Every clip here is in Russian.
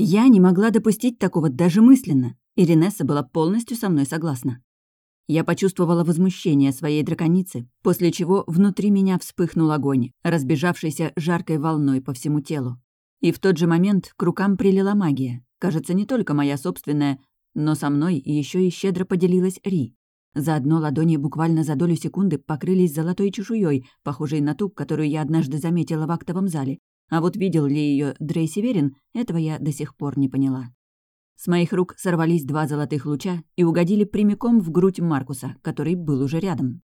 Я не могла допустить такого даже мысленно, и Ренесса была полностью со мной согласна. Я почувствовала возмущение своей драконицы, после чего внутри меня вспыхнул огонь, разбежавшийся жаркой волной по всему телу. И в тот же момент к рукам прилила магия. Кажется, не только моя собственная, но со мной еще и щедро поделилась Ри. Заодно ладони буквально за долю секунды покрылись золотой чешуей, похожей на ту, которую я однажды заметила в актовом зале. А вот видел ли ее Дрей Северин, этого я до сих пор не поняла. С моих рук сорвались два золотых луча и угодили прямиком в грудь Маркуса, который был уже рядом.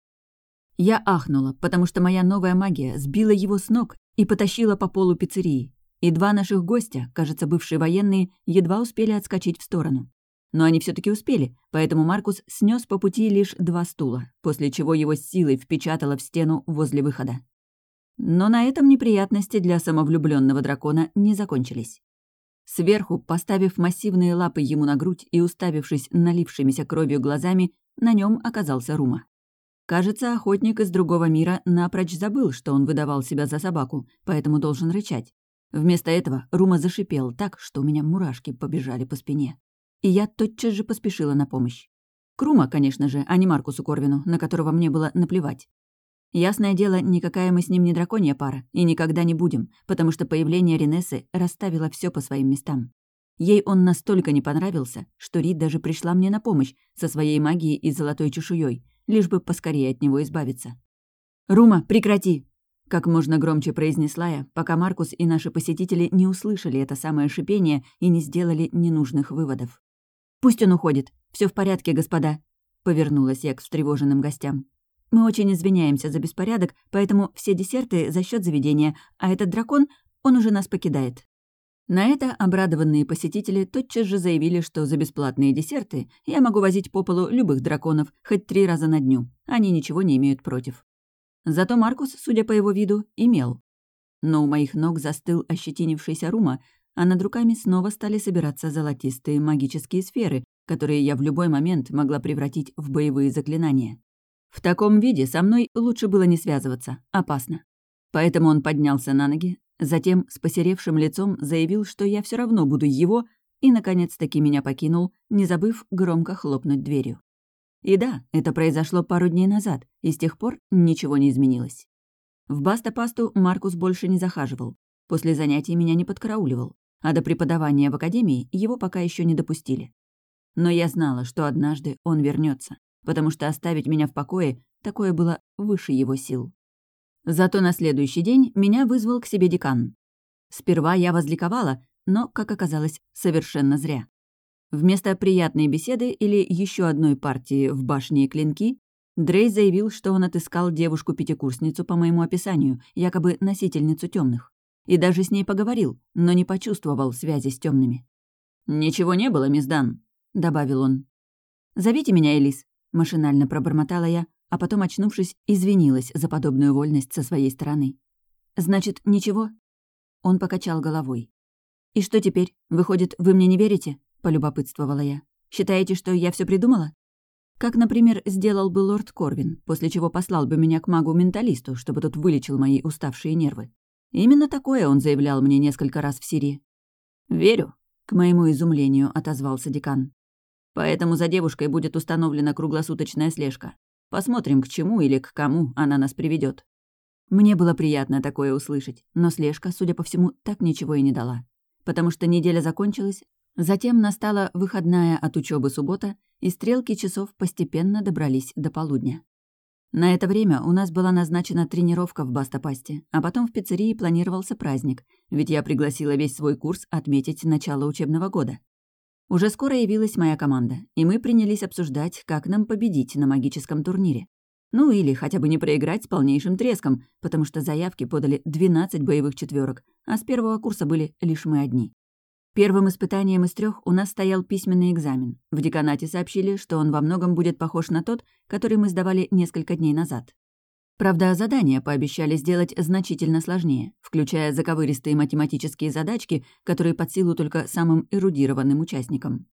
Я ахнула, потому что моя новая магия сбила его с ног и потащила по полу пиццерии. И два наших гостя, кажется, бывшие военные, едва успели отскочить в сторону. Но они все таки успели, поэтому Маркус снес по пути лишь два стула, после чего его силой впечатало в стену возле выхода. Но на этом неприятности для самовлюбленного дракона не закончились. Сверху, поставив массивные лапы ему на грудь и уставившись налившимися кровью глазами, на нем оказался Рума. Кажется, охотник из другого мира напрочь забыл, что он выдавал себя за собаку, поэтому должен рычать. Вместо этого Рума зашипел так, что у меня мурашки побежали по спине и я тотчас же поспешила на помощь. Крума, конечно же, а не Маркусу Корвину, на которого мне было наплевать. Ясное дело, никакая мы с ним не драконья пара, и никогда не будем, потому что появление Ренессы расставило все по своим местам. Ей он настолько не понравился, что Рид даже пришла мне на помощь со своей магией и золотой чешуей, лишь бы поскорее от него избавиться. «Рума, прекрати!» Как можно громче произнесла я, пока Маркус и наши посетители не услышали это самое шипение и не сделали ненужных выводов. «Пусть он уходит. Все в порядке, господа», — повернулась я к встревоженным гостям. «Мы очень извиняемся за беспорядок, поэтому все десерты за счет заведения, а этот дракон, он уже нас покидает». На это обрадованные посетители тотчас же заявили, что за бесплатные десерты я могу возить по полу любых драконов хоть три раза на дню. Они ничего не имеют против. Зато Маркус, судя по его виду, имел. Но у моих ног застыл ощетинившийся Рума, а над руками снова стали собираться золотистые магические сферы, которые я в любой момент могла превратить в боевые заклинания. В таком виде со мной лучше было не связываться, опасно. Поэтому он поднялся на ноги, затем с посеревшим лицом заявил, что я все равно буду его, и, наконец-таки, меня покинул, не забыв громко хлопнуть дверью. И да, это произошло пару дней назад, и с тех пор ничего не изменилось. В Баста-пасту Маркус больше не захаживал, после занятий меня не подкарауливал а до преподавания в академии его пока еще не допустили. Но я знала, что однажды он вернется, потому что оставить меня в покое такое было выше его сил. Зато на следующий день меня вызвал к себе декан. Сперва я возликовала, но, как оказалось, совершенно зря. Вместо приятной беседы или еще одной партии в башне и клинки, Дрей заявил, что он отыскал девушку-пятикурсницу по моему описанию, якобы носительницу темных и даже с ней поговорил, но не почувствовал связи с темными. «Ничего не было, мисс Дан», — добавил он. «Зовите меня Элис», — машинально пробормотала я, а потом, очнувшись, извинилась за подобную вольность со своей стороны. «Значит, ничего?» Он покачал головой. «И что теперь? Выходит, вы мне не верите?» — полюбопытствовала я. «Считаете, что я все придумала?» Как, например, сделал бы лорд Корвин, после чего послал бы меня к магу-менталисту, чтобы тот вылечил мои уставшие нервы. Именно такое он заявлял мне несколько раз в Сирии. «Верю», — к моему изумлению отозвался декан. «Поэтому за девушкой будет установлена круглосуточная слежка. Посмотрим, к чему или к кому она нас приведет. Мне было приятно такое услышать, но слежка, судя по всему, так ничего и не дала. Потому что неделя закончилась, затем настала выходная от учебы суббота, и стрелки часов постепенно добрались до полудня. На это время у нас была назначена тренировка в Бастопасте, а потом в пиццерии планировался праздник, ведь я пригласила весь свой курс отметить начало учебного года. Уже скоро явилась моя команда, и мы принялись обсуждать, как нам победить на магическом турнире. Ну или хотя бы не проиграть с полнейшим треском, потому что заявки подали 12 боевых четверок, а с первого курса были лишь мы одни. Первым испытанием из трех у нас стоял письменный экзамен. В деканате сообщили, что он во многом будет похож на тот, который мы сдавали несколько дней назад. Правда, задания пообещали сделать значительно сложнее, включая заковыристые математические задачки, которые под силу только самым эрудированным участникам.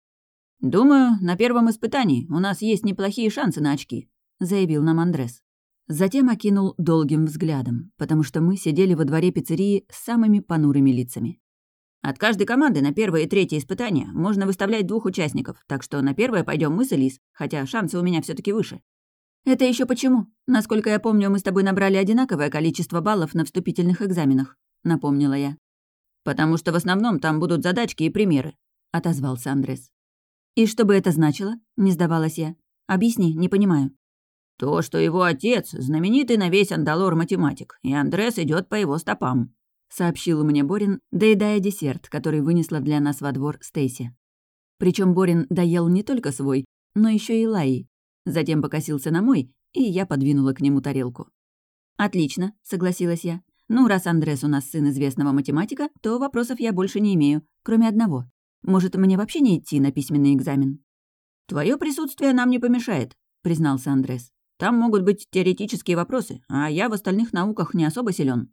«Думаю, на первом испытании у нас есть неплохие шансы на очки», — заявил нам Андрес. Затем окинул долгим взглядом, потому что мы сидели во дворе пиццерии с самыми понурыми лицами. От каждой команды на первое и третье испытание можно выставлять двух участников, так что на первое пойдем мы с Элис, хотя шансы у меня все таки выше. Это еще почему? Насколько я помню, мы с тобой набрали одинаковое количество баллов на вступительных экзаменах, напомнила я. Потому что в основном там будут задачки и примеры, отозвался Андрес. И что бы это значило? Не сдавалась я. Объясни, не понимаю. То, что его отец — знаменитый на весь Андалор математик, и Андрес идет по его стопам», — сообщил мне Борин, доедая десерт, который вынесла для нас во двор Стейси. Причем Борин доел не только свой, но еще и Лаи. Затем покосился на мой, и я подвинула к нему тарелку. «Отлично», — согласилась я. «Ну, раз Андрес у нас сын известного математика, то вопросов я больше не имею, кроме одного. Может, мне вообще не идти на письменный экзамен?» «Твое присутствие нам не помешает», — признался Андрес. Там могут быть теоретические вопросы, а я в остальных науках не особо силен.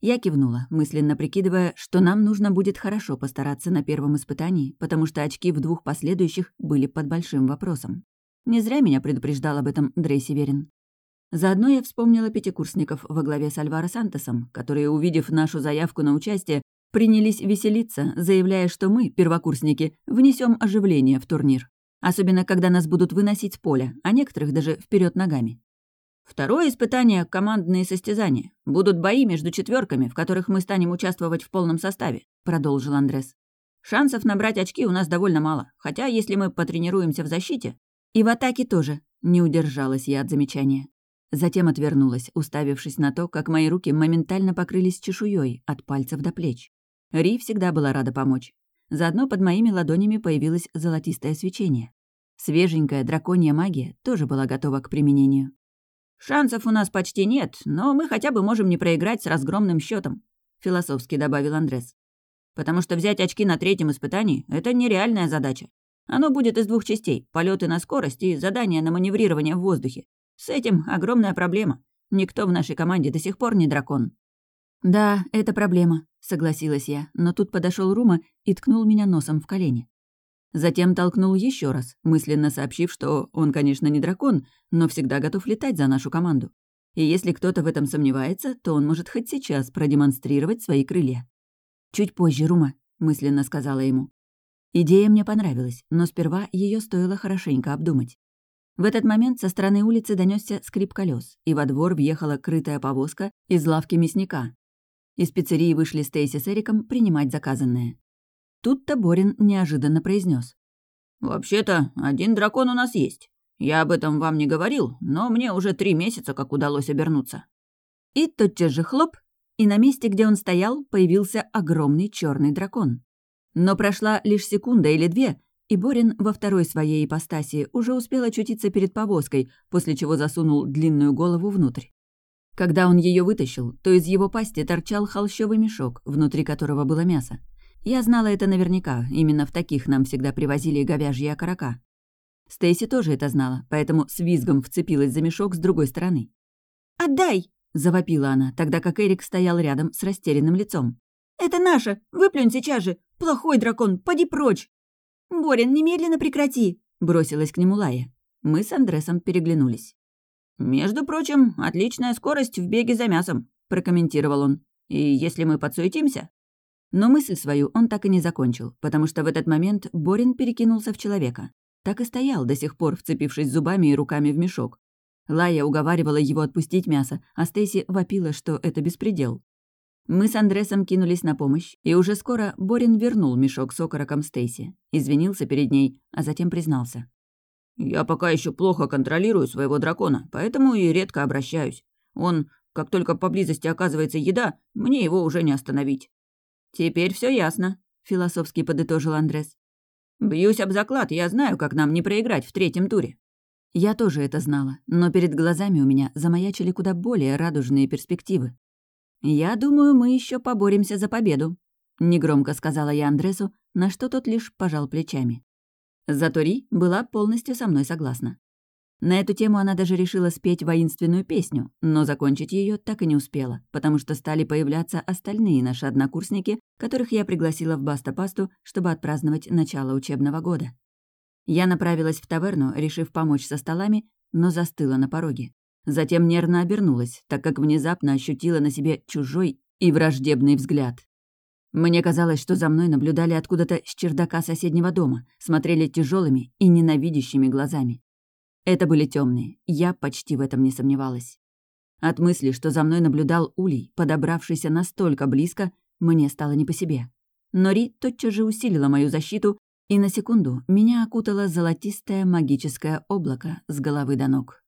Я кивнула, мысленно прикидывая, что нам нужно будет хорошо постараться на первом испытании, потому что очки в двух последующих были под большим вопросом. Не зря меня предупреждал об этом Дрей Северин. Заодно я вспомнила пятикурсников во главе с Альваро Сантосом, которые, увидев нашу заявку на участие, принялись веселиться, заявляя, что мы, первокурсники, внесем оживление в турнир. Особенно, когда нас будут выносить с поля, а некоторых даже вперед ногами. Второе испытание — командные состязания. Будут бои между четверками, в которых мы станем участвовать в полном составе», — продолжил Андрес. «Шансов набрать очки у нас довольно мало, хотя если мы потренируемся в защите...» «И в атаке тоже», — не удержалась я от замечания. Затем отвернулась, уставившись на то, как мои руки моментально покрылись чешуей от пальцев до плеч. Ри всегда была рада помочь. Заодно под моими ладонями появилось золотистое свечение. Свеженькая драконья магия тоже была готова к применению. «Шансов у нас почти нет, но мы хотя бы можем не проиграть с разгромным счетом, философски добавил Андрес. «Потому что взять очки на третьем испытании — это нереальная задача. Оно будет из двух частей — полеты на скорость и задания на маневрирование в воздухе. С этим огромная проблема. Никто в нашей команде до сих пор не дракон». «Да, это проблема», — согласилась я, но тут подошел Рума и ткнул меня носом в колени. Затем толкнул еще раз, мысленно сообщив, что он, конечно, не дракон, но всегда готов летать за нашу команду. И если кто-то в этом сомневается, то он может хоть сейчас продемонстрировать свои крылья. «Чуть позже, Рума», — мысленно сказала ему. Идея мне понравилась, но сперва ее стоило хорошенько обдумать. В этот момент со стороны улицы донесся скрип колес, и во двор въехала крытая повозка из лавки мясника. Из пиццерии вышли Стейси с Эриком принимать заказанное. Тут-то Борин неожиданно произнес: «Вообще-то, один дракон у нас есть. Я об этом вам не говорил, но мне уже три месяца как удалось обернуться». И тотчас же хлоп, и на месте, где он стоял, появился огромный черный дракон. Но прошла лишь секунда или две, и Борин во второй своей ипостаси уже успел очутиться перед повозкой, после чего засунул длинную голову внутрь. Когда он ее вытащил, то из его пасти торчал холщовый мешок, внутри которого было мясо. Я знала это наверняка, именно в таких нам всегда привозили говяжьи окорока. Стейси тоже это знала, поэтому с визгом вцепилась за мешок с другой стороны. «Отдай!» — завопила она, тогда как Эрик стоял рядом с растерянным лицом. «Это наше! Выплюнь сейчас же! Плохой дракон, поди прочь!» «Борин, немедленно прекрати!» — бросилась к нему Лая. Мы с Андресом переглянулись. «Между прочим, отличная скорость в беге за мясом», — прокомментировал он. «И если мы подсуетимся, но мысль свою он так и не закончил, потому что в этот момент Борин перекинулся в человека. Так и стоял до сих пор, вцепившись зубами и руками в мешок. Лая уговаривала его отпустить мясо, а Стейси вопила, что это беспредел. Мы с Андресом кинулись на помощь, и уже скоро Борин вернул мешок с окороком Стейси, извинился перед ней, а затем признался. «Я пока еще плохо контролирую своего дракона, поэтому и редко обращаюсь. Он, как только поблизости оказывается еда, мне его уже не остановить. «Теперь все ясно», — философски подытожил Андрес. «Бьюсь об заклад, я знаю, как нам не проиграть в третьем туре». Я тоже это знала, но перед глазами у меня замаячили куда более радужные перспективы. «Я думаю, мы еще поборемся за победу», — негромко сказала я Андресу, на что тот лишь пожал плечами. Зато Ри была полностью со мной согласна. На эту тему она даже решила спеть воинственную песню, но закончить ее так и не успела, потому что стали появляться остальные наши однокурсники, которых я пригласила в Бастапасту, чтобы отпраздновать начало учебного года. Я направилась в таверну, решив помочь со столами, но застыла на пороге. Затем нервно обернулась, так как внезапно ощутила на себе чужой и враждебный взгляд. Мне казалось, что за мной наблюдали откуда-то с чердака соседнего дома, смотрели тяжелыми и ненавидящими глазами. Это были темные, я почти в этом не сомневалась. От мысли, что за мной наблюдал Улей, подобравшийся настолько близко, мне стало не по себе. Но Ри тотчас же усилила мою защиту, и на секунду меня окутало золотистое магическое облако с головы до ног.